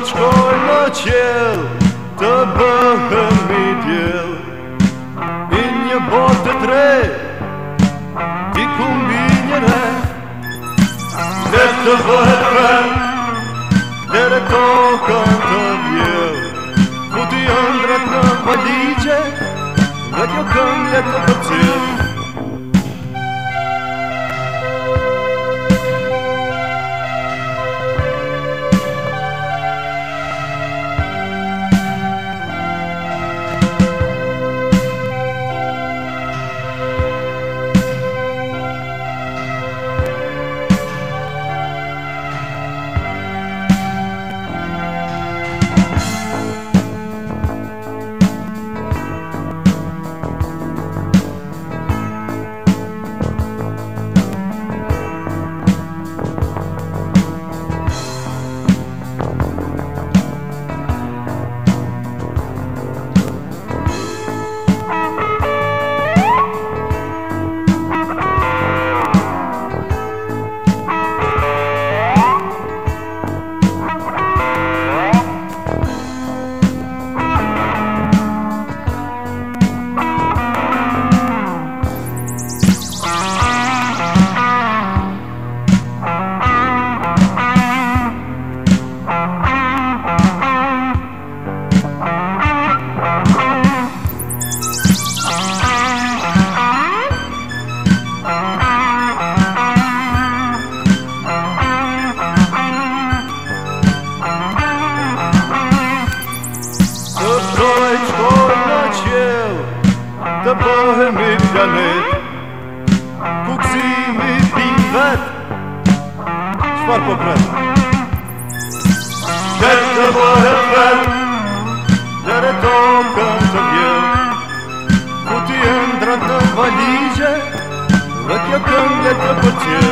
të shkoj në qelë Të bëhëm një djelë I një botë të tre Ti kumbi një re Dhe të bëhet re Dere kokën të vjelë Ku ti ëndret në valigje Dhe kjo këmë jetë të përcilë të bëhem i pjanet Kukësimi pinë vet Qëfar po pret? Qëtë të bëhem vet Dere tokën të vjë Ku ti endra të valigje Dhe kjo këngje të pëqirë